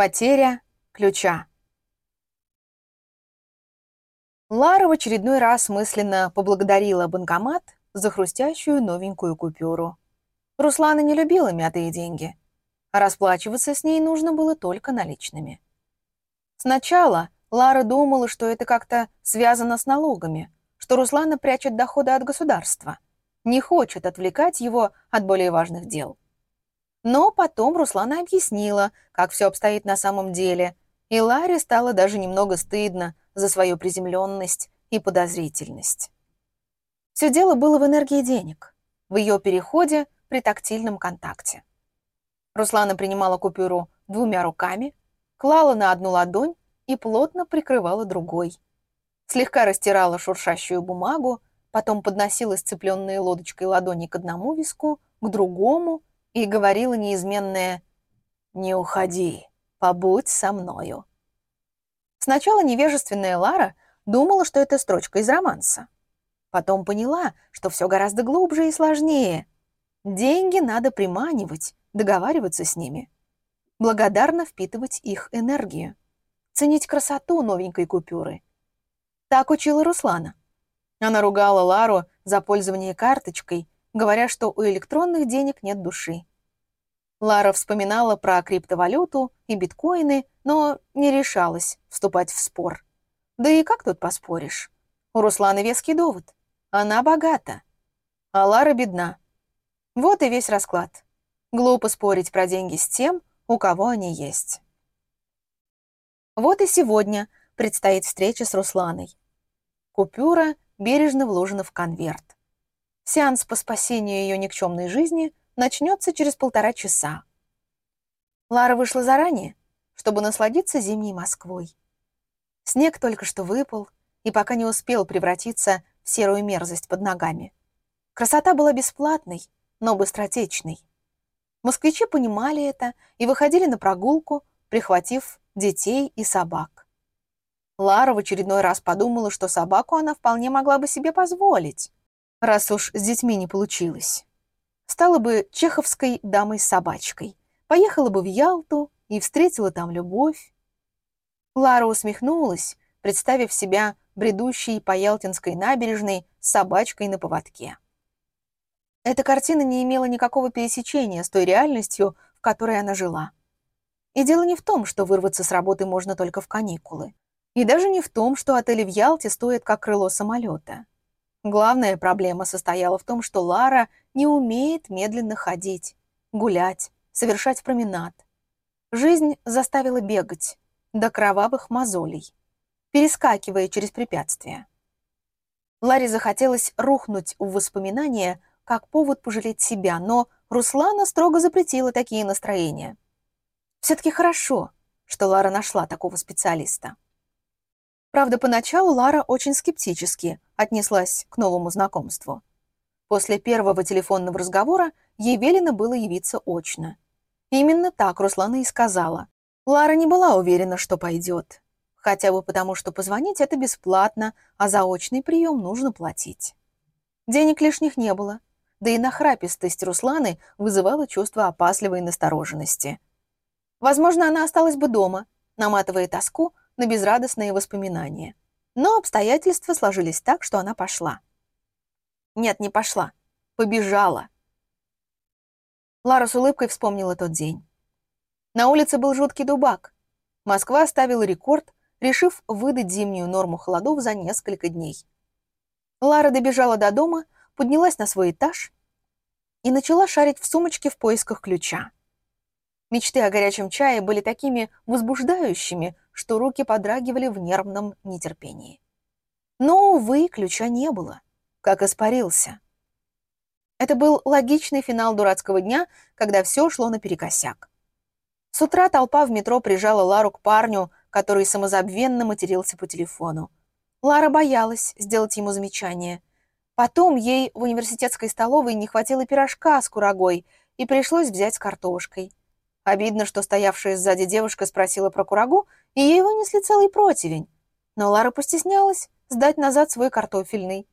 Потеря ключа. Лара в очередной раз мысленно поблагодарила банкомат за хрустящую новенькую купюру. Руслана не любила мятые деньги, а расплачиваться с ней нужно было только наличными. Сначала Лара думала, что это как-то связано с налогами, что Руслана прячет доходы от государства, не хочет отвлекать его от более важных дел. Но потом Руслана объяснила, как все обстоит на самом деле, и Ларе стало даже немного стыдно за свою приземленность и подозрительность. Все дело было в энергии денег, в ее переходе при тактильном контакте. Руслана принимала купюру двумя руками, клала на одну ладонь и плотно прикрывала другой. Слегка растирала шуршащую бумагу, потом подносила сцепленные лодочкой ладони к одному виску, к другому и говорила неизменное «Не уходи, побудь со мною». Сначала невежественная Лара думала, что это строчка из романса. Потом поняла, что все гораздо глубже и сложнее. Деньги надо приманивать, договариваться с ними. Благодарно впитывать их энергию. Ценить красоту новенькой купюры. Так учила Руслана. Она ругала Лару за пользование карточкой говоря, что у электронных денег нет души. Лара вспоминала про криптовалюту и биткоины, но не решалась вступать в спор. Да и как тут поспоришь? У Русланы веский довод. Она богата, а Лара бедна. Вот и весь расклад. Глупо спорить про деньги с тем, у кого они есть. Вот и сегодня предстоит встреча с Русланой. Купюра бережно вложена в конверт. Сеанс по спасению ее никчемной жизни начнется через полтора часа. Лара вышла заранее, чтобы насладиться зимней Москвой. Снег только что выпал и пока не успел превратиться в серую мерзость под ногами. Красота была бесплатной, но быстротечной. Москвичи понимали это и выходили на прогулку, прихватив детей и собак. Лара в очередной раз подумала, что собаку она вполне могла бы себе позволить раз уж с детьми не получилось. Стала бы чеховской дамой-собачкой, поехала бы в Ялту и встретила там любовь. Лара усмехнулась, представив себя бредущей по Ялтинской набережной с собачкой на поводке. Эта картина не имела никакого пересечения с той реальностью, в которой она жила. И дело не в том, что вырваться с работы можно только в каникулы. И даже не в том, что отели в Ялте стоят как крыло самолета. Главная проблема состояла в том, что Лара не умеет медленно ходить, гулять, совершать променад. Жизнь заставила бегать до кровавых мозолей, перескакивая через препятствия. Ларе захотелось рухнуть в воспоминания как повод пожалеть себя, но Руслана строго запретила такие настроения. Все-таки хорошо, что Лара нашла такого специалиста. Правда, поначалу Лара очень скептически отнеслась к новому знакомству. После первого телефонного разговора ей велено было явиться очно. Именно так Руслана и сказала. Лара не была уверена, что пойдет. Хотя бы потому, что позвонить это бесплатно, а за очный прием нужно платить. Денег лишних не было, да и нахрапистость Русланы вызывала чувство опасливой настороженности. Возможно, она осталась бы дома, наматывая тоску на безрадостные воспоминания. Но обстоятельства сложились так, что она пошла. Нет, не пошла. Побежала. Лара с улыбкой вспомнила тот день. На улице был жуткий дубак. Москва ставила рекорд, решив выдать зимнюю норму холодов за несколько дней. Лара добежала до дома, поднялась на свой этаж и начала шарить в сумочке в поисках ключа. Мечты о горячем чае были такими возбуждающими, что руки подрагивали в нервном нетерпении. Но, увы, ключа не было, как испарился. Это был логичный финал дурацкого дня, когда все шло наперекосяк. С утра толпа в метро прижала Лару к парню, который самозабвенно матерился по телефону. Лара боялась сделать ему замечание. Потом ей в университетской столовой не хватило пирожка с курагой, и пришлось взять с картошкой. Обидно, что стоявшая сзади девушка спросила про курагу, и ей вынесли целый противень. Но Лара постеснялась сдать назад свой картофельный.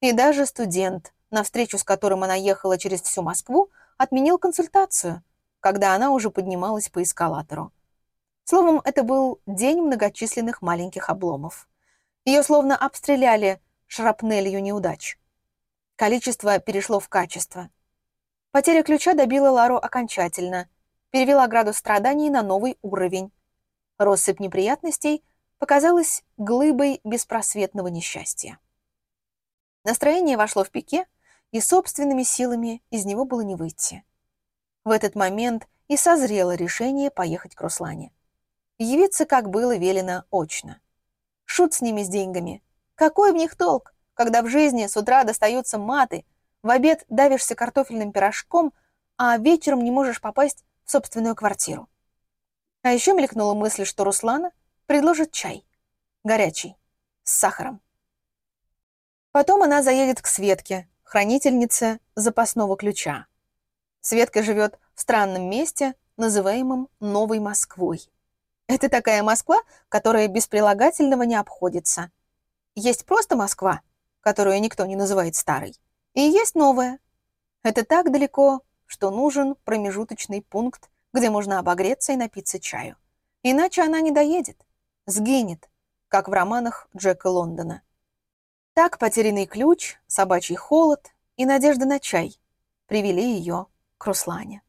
И даже студент, на встречу с которым она ехала через всю Москву, отменил консультацию, когда она уже поднималась по эскалатору. Словом, это был день многочисленных маленьких обломов. Ее словно обстреляли шрапнелью неудач. Количество перешло в качество. Потеря ключа добила Лару окончательно, перевела градус страданий на новый уровень. Россыпь неприятностей показалась глыбой беспросветного несчастья. Настроение вошло в пике, и собственными силами из него было не выйти. В этот момент и созрело решение поехать к Руслане. Явиться, как было велено, очно. Шут с ними с деньгами. Какой в них толк, когда в жизни с утра достаются маты, в обед давишься картофельным пирожком, а вечером не можешь попасть собственную квартиру. А еще мелькнула мысль, что Руслана предложит чай. Горячий, с сахаром. Потом она заедет к Светке, хранительнице запасного ключа. Светка живет в странном месте, называемом Новой Москвой. Это такая Москва, которая без прилагательного не обходится. Есть просто Москва, которую никто не называет старой, и есть новая. Это так далеко, что нужен промежуточный пункт, где можно обогреться и напиться чаю. Иначе она не доедет, сгинет, как в романах Джека Лондона. Так потерянный ключ, собачий холод и надежда на чай привели ее к Руслане.